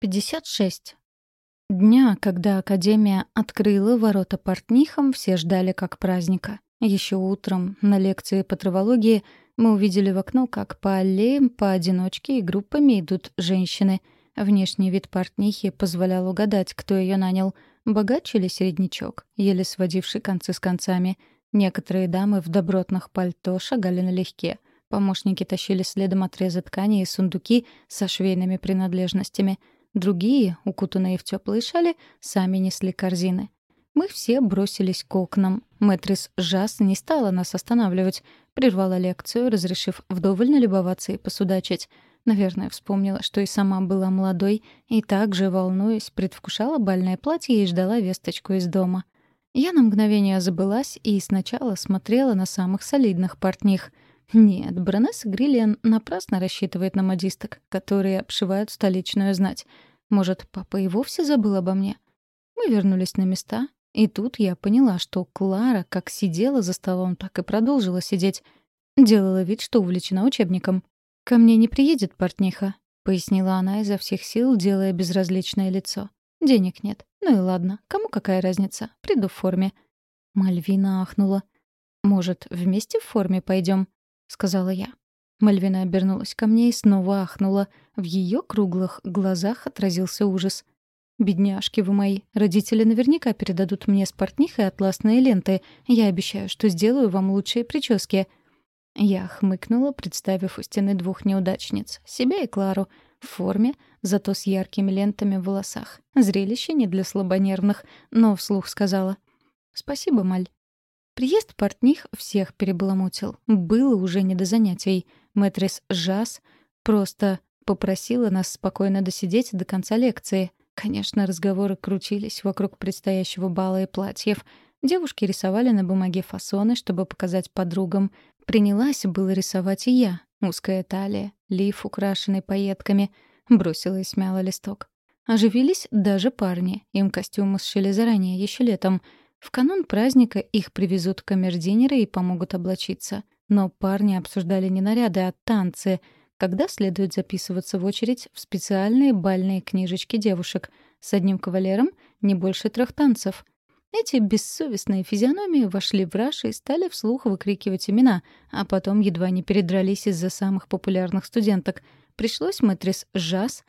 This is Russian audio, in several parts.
56. Дня, когда Академия открыла ворота портнихам, все ждали как праздника. Еще утром на лекции по травологии мы увидели в окно, как по аллеям поодиночке и группами идут женщины. Внешний вид портнихи позволял угадать, кто ее нанял — богач или середнячок, еле сводивший концы с концами. Некоторые дамы в добротных пальто шагали налегке. Помощники тащили следом отрезы ткани и сундуки со швейными принадлежностями — Другие, укутанные в теплые шали, сами несли корзины. Мы все бросились к окнам. Мэтрис Жас не стала нас останавливать. Прервала лекцию, разрешив вдоволь налюбоваться и посудачить. Наверное, вспомнила, что и сама была молодой, и также, волнуясь, предвкушала бальное платье и ждала весточку из дома. Я на мгновение забылась и сначала смотрела на самых солидных портних — нет, баронесса Гриллиан напрасно рассчитывает на модисток, которые обшивают столичную знать. Может, папа и вовсе забыл обо мне? Мы вернулись на места, и тут я поняла, что Клара как сидела за столом, так и продолжила сидеть. Делала вид, что увлечена учебником. «Ко мне не приедет портниха», — пояснила она изо всех сил, делая безразличное лицо. «Денег нет. Ну и ладно, кому какая разница? Приду в форме». Мальвина ахнула. «Может, вместе в форме пойдем? Сказала я. Мальвина обернулась ко мне и снова ахнула. В ее круглых глазах отразился ужас. «Бедняжки вы мои, родители наверняка передадут мне с портнихой атласные ленты. Я обещаю, что сделаю вам лучшие прически». Я хмыкнула, представив у стены двух неудачниц — себя и Клару, в форме, зато с яркими лентами в волосах. Зрелище не для слабонервных, но вслух сказала. «Спасибо, Маль. Приезд портних всех перебаламутил. Было уже не до занятий. Мэтрис Жас просто попросила нас спокойно досидеть до конца лекции. Конечно, разговоры крутились вокруг предстоящего бала и платьев. Девушки рисовали на бумаге фасоны, чтобы показать подругам. Принялась было рисовать и я. Узкая талия, лиф, украшенный пайетками. Бросила и смяла листок. Оживились даже парни. Им костюмы сшили заранее, еще летом — в канун праздника их привезут камердинеры и помогут облачиться. Но парни обсуждали не наряды, а танцы, когда следует записываться в очередь в специальные бальные книжечки девушек. С одним кавалером не больше трех танцев. Эти бессовестные физиономии вошли в раж и стали вслух выкрикивать имена, а потом едва не передрались из-за самых популярных студенток. Пришлось мэтрис Жас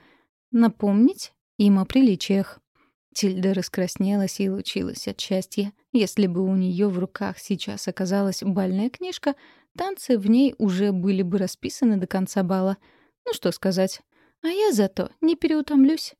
напомнить им о приличиях. Тильда раскраснелась и лучилась от счастья. Если бы у нее в руках сейчас оказалась бальная книжка, танцы в ней уже были бы расписаны до конца бала. Ну что сказать. А я зато не переутомлюсь.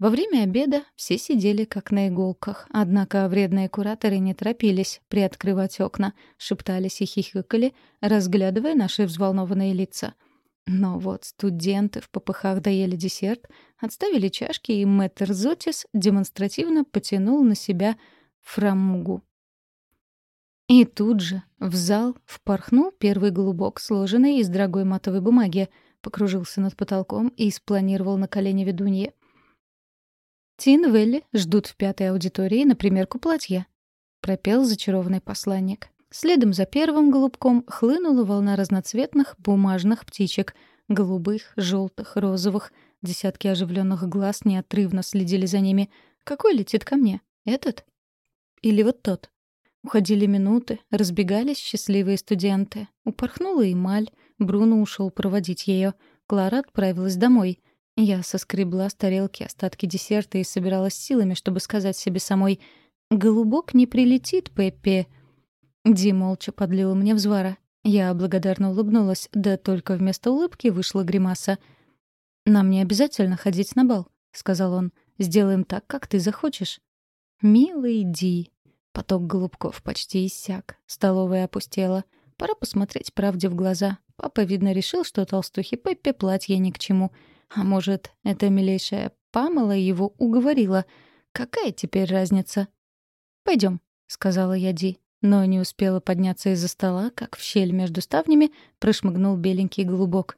Во время обеда все сидели как на иголках, однако вредные кураторы не торопились приоткрывать окна, шептались и хихикали, разглядывая наши взволнованные лица — но вот студенты в попыхах доели десерт, отставили чашки, и мэтр Зотис демонстративно потянул на себя фрамугу. И тут же в зал впорхнул первый голубок, сложенный из дорогой матовой бумаги, покружился над потолком и спланировал на колени ведуньи. «Тин Велли ждут в пятой аудитории на примерку платья», — пропел зачарованный посланник. Следом за первым голубком хлынула волна разноцветных бумажных птичек — голубых, желтых, розовых. Десятки оживленных глаз неотрывно следили за ними. Какой летит ко мне? Этот? Или вот тот? Уходили минуты, разбегались счастливые студенты. Упорхнула Эмаль, Бруно ушел проводить ее. Клара отправилась домой. Я соскребла с тарелки остатки десерта и собиралась силами, чтобы сказать себе самой «Голубок не прилетит, Пеппи», Ди молча подлила мне взвара. Я благодарно улыбнулась, да только вместо улыбки вышла гримаса. «Нам не обязательно ходить на бал», — сказал он. «Сделаем так, как ты захочешь». «Милый Ди». Поток голубков почти иссяк. Столовая опустела. Пора посмотреть правде в глаза. Папа, видно, решил, что толстухе Пеппи платье ни к чему. А может, эта милейшая Памела его уговорила. Какая теперь разница? Пойдем, сказала я Ди но не успела подняться из-за стола, как в щель между ставнями прошмыгнул беленький голубок.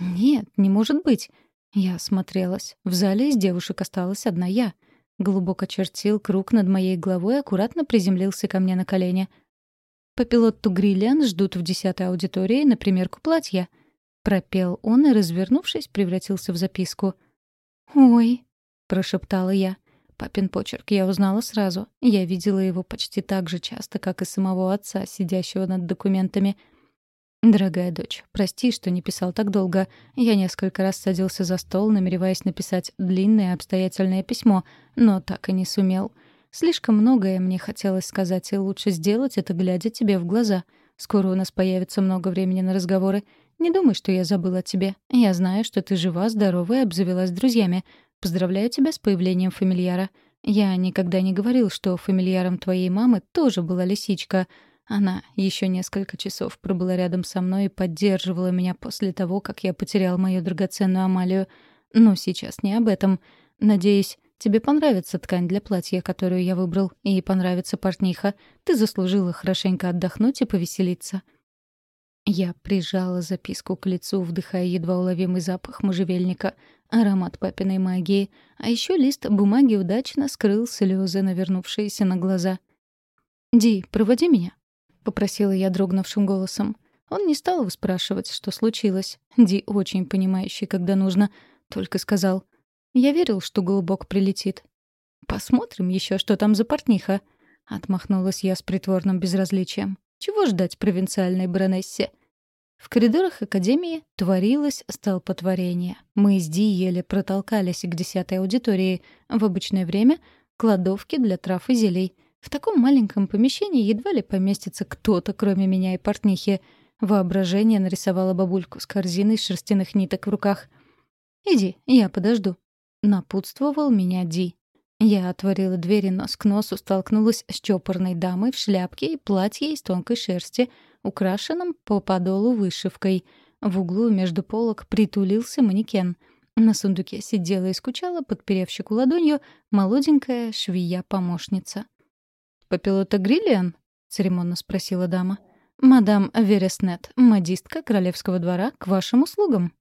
«Нет, не может быть!» Я осмотрелась. В зале из девушек осталась одна я. Голубок очертил круг над моей головой и аккуратно приземлился ко мне на колени. «По пилоту Гриллиан ждут в десятой аудитории на примерку платья», — пропел он и, развернувшись, превратился в записку. «Ой», — прошептала я. Папин почерк я узнала сразу. Я видела его почти так же часто, как и самого отца, сидящего над документами. «Дорогая дочь, прости, что не писал так долго. Я несколько раз садился за стол, намереваясь написать длинное обстоятельное письмо, но так и не сумел. Слишком многое мне хотелось сказать, и лучше сделать это, глядя тебе в глаза. Скоро у нас появится много времени на разговоры. Не думай, что я забыла о тебе. Я знаю, что ты жива, здорова и обзавелась друзьями. Поздравляю тебя с появлением фамильяра. Я никогда не говорил, что фамильяром твоей мамы тоже была лисичка. Она еще несколько часов пробыла рядом со мной и поддерживала меня после того, как я потерял мою драгоценную Амалию. Но сейчас не об этом. Надеюсь, тебе понравится ткань для платья, которую я выбрал, и понравится портниха. Ты заслужила хорошенько отдохнуть и повеселиться. Я прижала записку к лицу, вдыхая едва уловимый запах можжевельника, аромат папиной магии, а еще лист бумаги удачно скрыл слезы, навернувшиеся на глаза. «Ди, проводи меня», — попросила я дрогнувшим голосом. Он не стал выспрашивать, что случилось. Ди очень понимающий, когда нужно, только сказал. «Я верил, что голубок прилетит». «Посмотрим еще, что там за портниха», — отмахнулась я с притворным безразличием. Чего ждать провинциальной баронессе? В коридорах Академии творилось столпотворение. Мы с Ди еле протолкались к десятой аудитории. В обычное время — кладовки для трав и зелий. В таком маленьком помещении едва ли поместится кто-то, кроме меня и портнихи. Воображение нарисовало бабульку с корзиной шерстяных ниток в руках. «Иди, я подожду», — напутствовал меня Ди. Я отворила дверь и нос к носу столкнулась с чопорной дамой в шляпке и платье из тонкой шерсти, украшенном по подолу вышивкой. В углу между полок притулился манекен. На сундуке сидела и скучала, подперев щеку ладонью, молоденькая швея-помощница. «Попилота Гриллиан?» — церемонно спросила дама. «Мадам Вереснет, модистка королевского двора, к вашим услугам».